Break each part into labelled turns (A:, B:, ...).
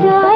A: जाए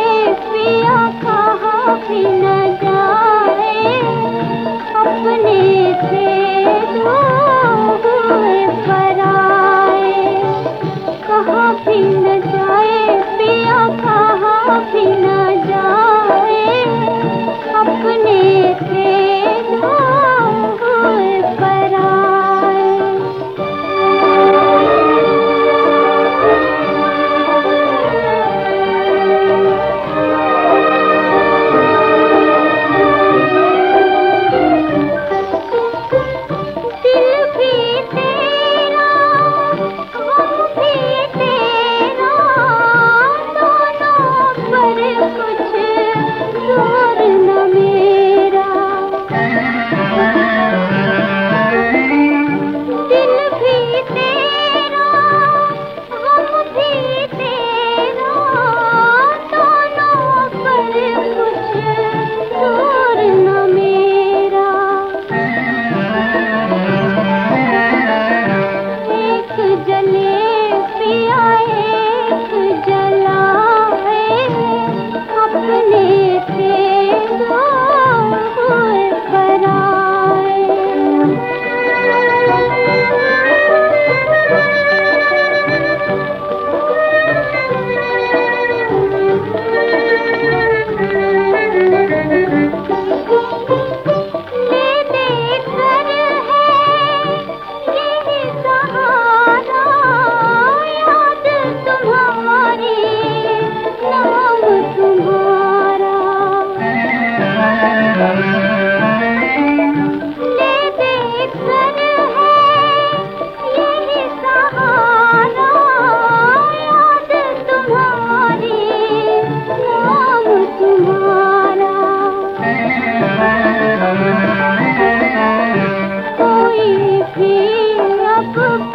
A: good.